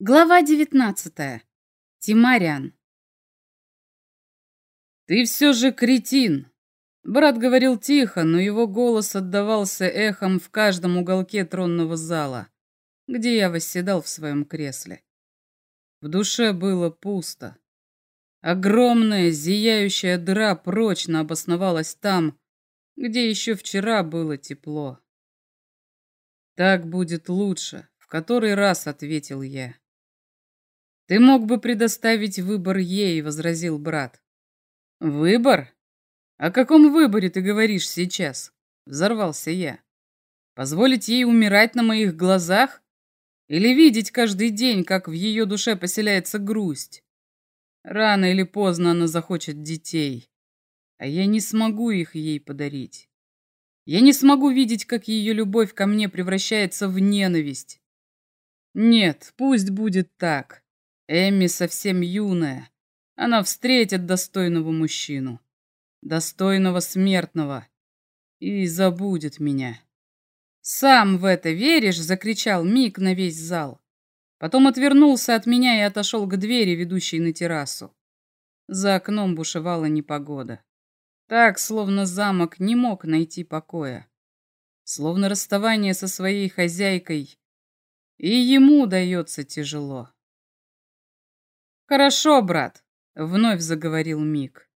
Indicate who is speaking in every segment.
Speaker 1: Глава девятнадцатая. Тимарян.
Speaker 2: «Ты все же кретин!» Брат говорил тихо, но его голос отдавался эхом в каждом уголке тронного зала, где я восседал в своем кресле. В душе было пусто. Огромная зияющая дыра прочно обосновалась там, где еще вчера было тепло. «Так будет лучше», — в который раз ответил я. «Ты мог бы предоставить выбор ей», — возразил брат. «Выбор? О каком выборе ты говоришь сейчас?» — взорвался я. «Позволить ей умирать на моих глазах? Или видеть каждый день, как в ее душе поселяется грусть? Рано или поздно она захочет детей, а я не смогу их ей подарить. Я не смогу видеть, как ее любовь ко мне превращается в ненависть. Нет, пусть будет так. Эмми совсем юная. Она встретит достойного мужчину. Достойного смертного. И забудет меня.
Speaker 1: «Сам в это веришь?» — закричал Мик на весь зал. Потом отвернулся от меня и отошел к двери, ведущей на террасу. За окном бушевала непогода. Так, словно замок не мог найти покоя. Словно расставание со своей хозяйкой. И ему дается тяжело. «Хорошо, брат», — вновь заговорил Мик.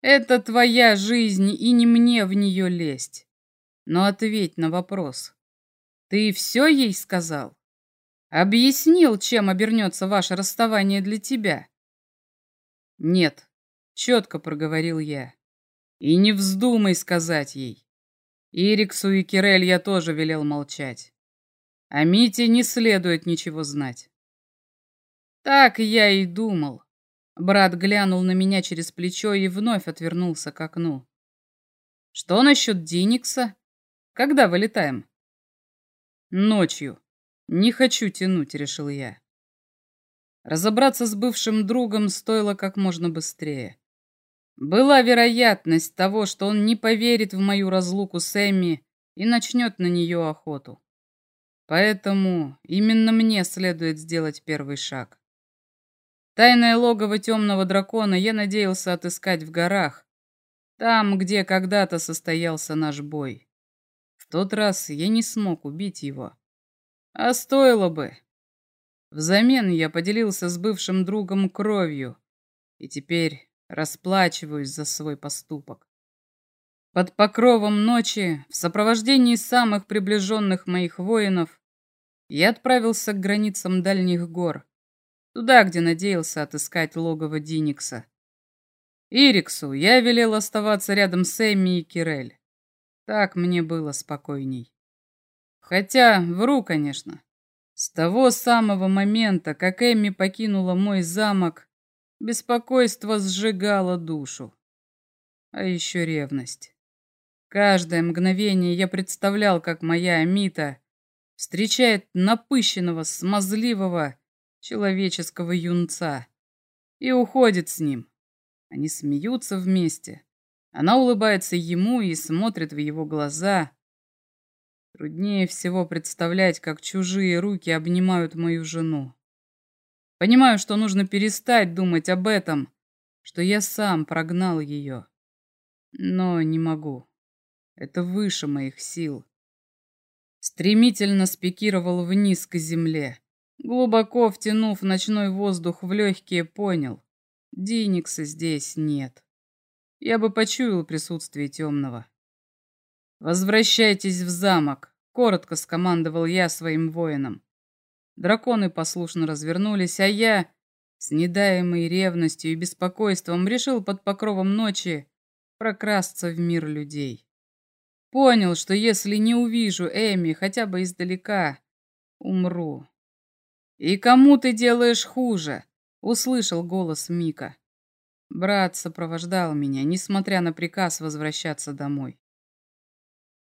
Speaker 1: «Это твоя жизнь, и не мне в нее лезть. Но ответь на вопрос. Ты все ей сказал? Объяснил, чем обернется ваше расставание для тебя?» «Нет», — четко проговорил я. «И не вздумай сказать ей. Ириксу и Кирель я тоже велел молчать. А Мите не следует ничего знать. Так я и думал. Брат глянул на меня через плечо и вновь отвернулся к окну. Что насчет Диникса? Когда вылетаем? Ночью. Не хочу тянуть, решил я. Разобраться с бывшим другом стоило как можно быстрее. Была вероятность того, что он не поверит в мою разлуку с Эмми и начнет на нее охоту. Поэтому именно мне следует сделать первый шаг. Тайное логово темного дракона я надеялся отыскать в горах, там, где когда-то состоялся наш бой. В тот раз я не смог убить его. А стоило бы. Взамен я поделился с бывшим другом кровью, и теперь расплачиваюсь за свой поступок. Под покровом ночи, в сопровождении самых приближенных моих воинов, я отправился к границам дальних гор, Туда, где надеялся отыскать логово Диникса. Ириксу я велел оставаться рядом с Эмми и Кирель. Так мне было спокойней. Хотя, вру, конечно. С того самого момента, как Эмми покинула мой замок, беспокойство сжигало душу. А еще ревность. Каждое мгновение я представлял, как моя Амита встречает напыщенного, смазливого, человеческого юнца и уходит с ним. Они смеются вместе. Она улыбается ему и смотрит в его глаза. Труднее всего представлять, как чужие руки обнимают мою жену. Понимаю, что нужно перестать думать об этом, что я сам прогнал ее. Но не могу. Это выше моих сил. Стремительно спикировал вниз к земле. Глубоко втянув ночной воздух в легкие, понял. Диникса здесь нет. Я бы почуял присутствие темного. «Возвращайтесь в замок», — коротко скомандовал я своим воинам. Драконы послушно развернулись, а я, с недаемой ревностью и беспокойством, решил под покровом ночи прокрасться в мир людей. Понял, что если не увижу Эми хотя бы издалека, умру. «И кому ты делаешь хуже?» — услышал голос Мика. Брат сопровождал меня, несмотря на приказ возвращаться домой.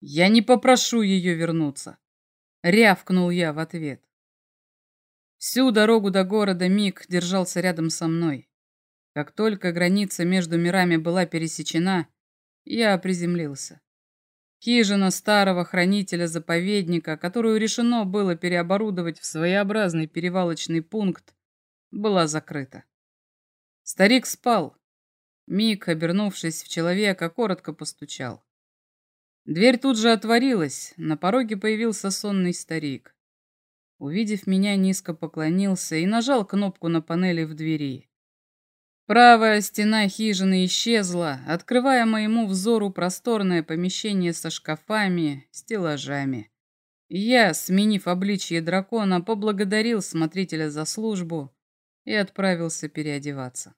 Speaker 1: «Я не попрошу ее вернуться», — рявкнул я в ответ. Всю дорогу до города Мик держался рядом со мной. Как только граница между мирами была пересечена, я приземлился. Хижина старого хранителя заповедника, которую решено было переоборудовать в своеобразный перевалочный пункт, была закрыта. Старик спал. Мик, обернувшись в человека, коротко постучал. Дверь тут же отворилась, на пороге появился сонный старик. Увидев меня, низко поклонился и нажал кнопку на панели в двери. Правая стена хижины исчезла, открывая моему взору просторное помещение со шкафами, стеллажами. Я, сменив обличье дракона, поблагодарил смотрителя за службу и отправился переодеваться.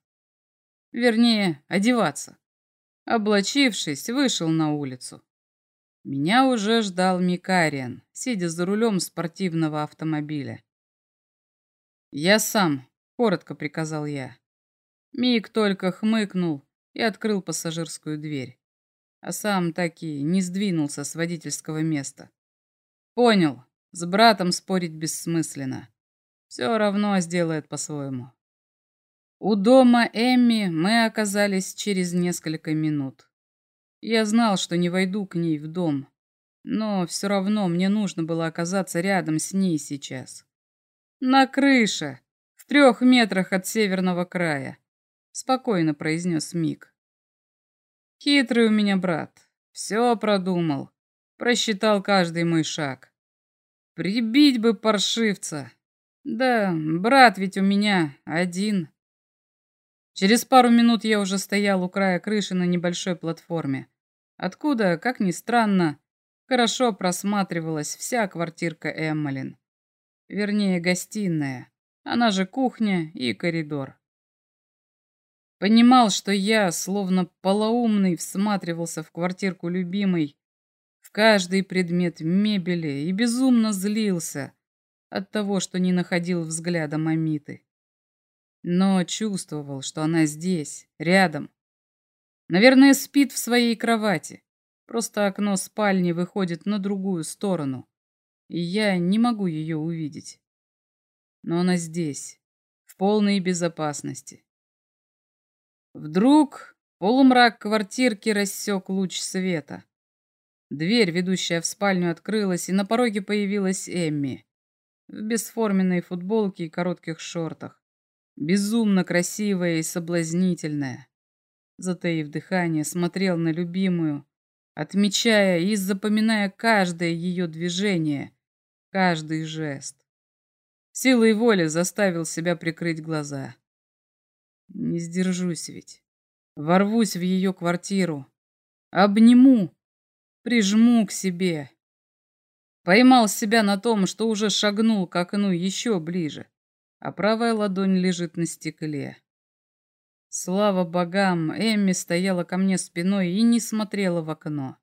Speaker 1: Вернее, одеваться. Облачившись, вышел на улицу. Меня уже ждал Микариан, сидя за рулем спортивного автомобиля. «Я сам», — коротко приказал я. Мик только хмыкнул и открыл пассажирскую дверь, а сам так и не сдвинулся с водительского места. Понял, с братом спорить бессмысленно. Все равно сделает по-своему. У дома Эмми мы оказались через несколько минут. Я знал, что не войду к ней в дом, но все равно мне нужно было оказаться рядом с ней сейчас. На крыше, в трех метрах от северного края спокойно произнес Мик. Хитрый у меня брат. Все продумал. Просчитал каждый мой шаг. Прибить бы паршивца. Да, брат ведь у меня один. Через пару минут я уже стоял у края крыши на небольшой платформе. Откуда, как ни странно, хорошо просматривалась вся квартирка Эммалин. Вернее, гостиная. Она же кухня и коридор. Понимал, что я, словно полоумный, всматривался в квартирку любимой, в каждый предмет мебели и безумно злился от того, что не находил взглядом Амиты. Но чувствовал, что она здесь, рядом. Наверное, спит в своей кровати. Просто окно спальни выходит на другую сторону, и я не могу ее увидеть. Но она здесь, в полной безопасности. Вдруг полумрак квартирки рассек луч света. Дверь, ведущая в спальню, открылась, и на пороге появилась Эмми. В бесформенной футболке и коротких шортах. Безумно красивая и соблазнительная. Затаив дыхание, смотрел на любимую, отмечая и запоминая каждое ее движение, каждый жест. Силой воли заставил себя прикрыть глаза. Не сдержусь ведь. Ворвусь в ее квартиру. Обниму. Прижму к себе. Поймал себя на том, что уже шагнул к окну еще ближе, а правая ладонь лежит на стекле. Слава богам, Эмми стояла ко мне спиной и не смотрела в окно.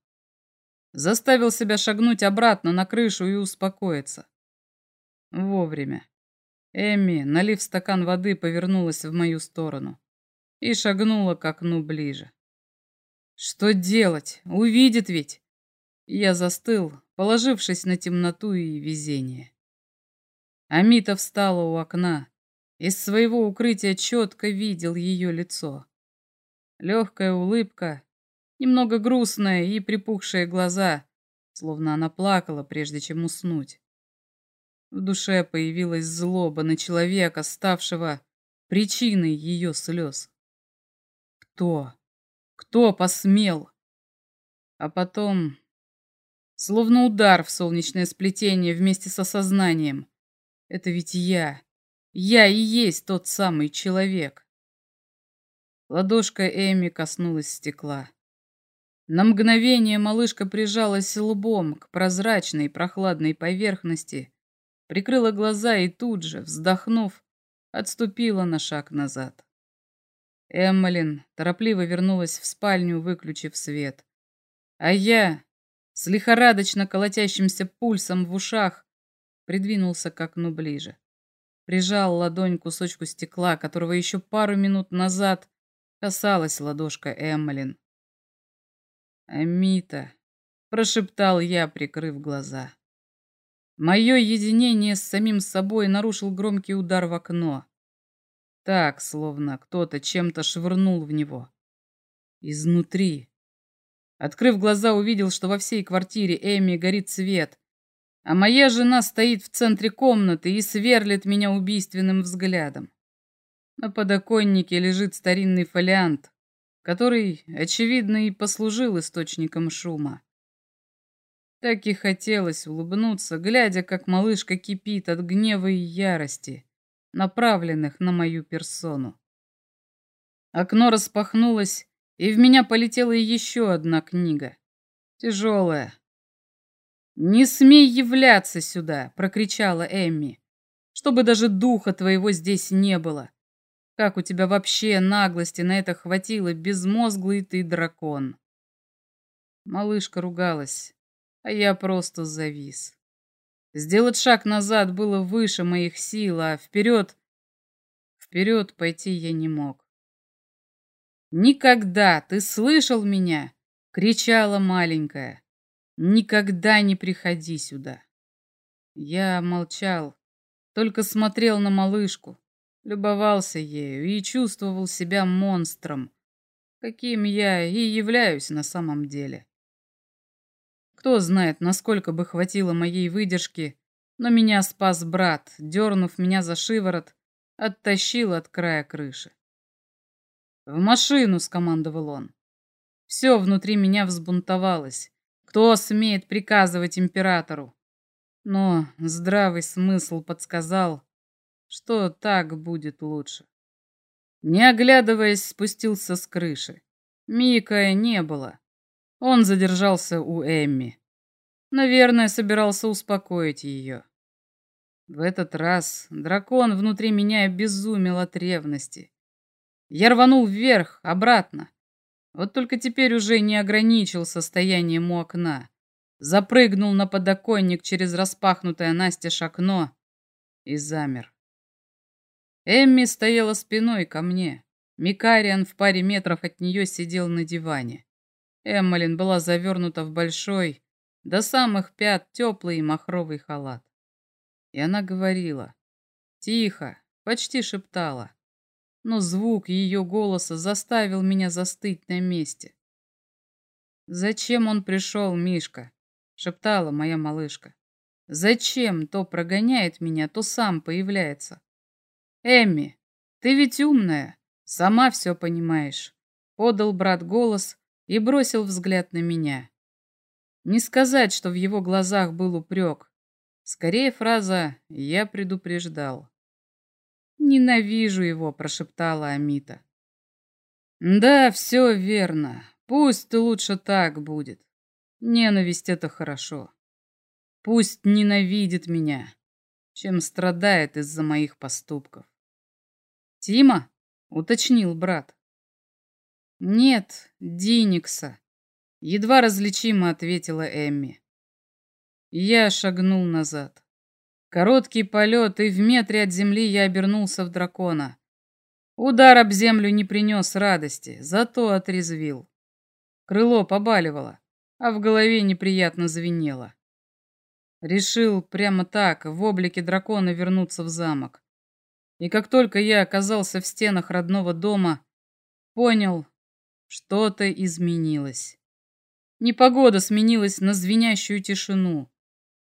Speaker 1: Заставил себя шагнуть обратно на крышу и успокоиться. Вовремя. Эмми, налив стакан воды, повернулась в мою сторону и шагнула к окну ближе. Что делать? Увидит ведь. Я застыл, положившись на темноту и везение. Амита встала у окна. Из своего укрытия четко видел ее лицо. Легкая улыбка, немного грустная и припухшие глаза, словно она плакала, прежде чем уснуть. В душе появилась злоба на человека, ставшего причиной ее слез. Кто? Кто посмел? А потом, словно удар в солнечное сплетение вместе с осознанием. Это ведь я. Я и есть тот самый человек. Ладошка Эми коснулась стекла. На мгновение малышка прижалась лбом к прозрачной прохладной поверхности, прикрыла глаза и тут же, вздохнув, отступила на шаг назад. Эммалин торопливо вернулась в спальню, выключив свет. А я, с лихорадочно колотящимся пульсом в ушах, придвинулся к окну ближе. Прижал ладонь к кусочку стекла, которого еще пару минут назад касалась ладошка Эммалин. «Амита», — прошептал я, прикрыв глаза. Мое единение с самим собой нарушил громкий удар в окно. Так, словно кто-то чем-то швырнул в него. Изнутри. Открыв глаза, увидел, что во всей квартире Эми горит свет, а моя жена стоит в центре комнаты и сверлит меня убийственным взглядом. На подоконнике лежит старинный фолиант, который, очевидно, и послужил источником шума. Так и хотелось улыбнуться, глядя, как малышка кипит от гнева и ярости, направленных на мою персону. Окно распахнулось, и в меня полетела еще одна книга. Тяжелая. «Не смей являться сюда!» — прокричала Эмми. «Чтобы даже духа твоего здесь не было. Как у тебя вообще наглости на это хватило, безмозглый ты дракон?» Малышка ругалась, а я просто завис. Сделать шаг назад было выше моих сил, а вперед... Вперед пойти я не мог. «Никогда! Ты слышал меня?» — кричала маленькая. «Никогда не приходи сюда!» Я молчал, только смотрел на малышку, любовался ею и чувствовал себя монстром, каким я и являюсь на самом деле. Кто знает, насколько бы хватило моей выдержки, но меня спас брат, дернув меня за шиворот, оттащил от края крыши. «В машину!» — скомандовал он. Все внутри меня взбунтовалось. Кто смеет приказывать императору? Но здравый смысл подсказал, что так будет лучше. Не оглядываясь, спустился с крыши. Мика не было. Он задержался у Эмми. Наверное, собирался успокоить ее. В этот раз дракон внутри меня обезумел от ревности. Я рванул вверх, обратно. Вот только теперь уже не ограничил состоянием у окна. Запрыгнул на подоконник через распахнутое настежь окно и замер. Эмми стояла спиной ко мне. Микариан в паре метров от нее сидел на диване. Эммалин была завернута в большой, до самых пят теплый махровый халат. И она говорила, тихо, почти шептала но звук ее голоса заставил меня застыть на месте. «Зачем он пришел, Мишка?» — шептала моя малышка. «Зачем то прогоняет меня, то сам появляется?» «Эмми, ты ведь умная, сама все понимаешь», — подал брат голос и бросил взгляд на меня. Не сказать, что в его глазах был упрек. Скорее фраза «я предупреждал». «Ненавижу его», — прошептала Амита. «Да, все верно. Пусть лучше так будет. Ненависть — это хорошо. Пусть ненавидит меня, чем страдает из-за моих поступков». «Тима?» — уточнил брат. «Нет, Диникса», — едва различимо ответила Эмми. Я шагнул назад. Короткий полет, и в метре от земли я обернулся в дракона. Удар об землю не принес радости, зато отрезвил. Крыло побаливало, а в голове неприятно звенело. Решил прямо так, в облике дракона, вернуться в замок. И как только я оказался в стенах родного дома, понял, что-то изменилось. Непогода сменилась на звенящую тишину.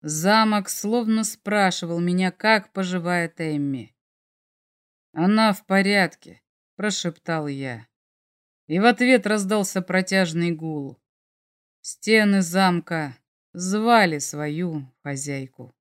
Speaker 1: Замок словно спрашивал меня, как поживает Эмми. «Она в порядке», — прошептал я. И в ответ раздался протяжный гул. Стены замка звали свою хозяйку.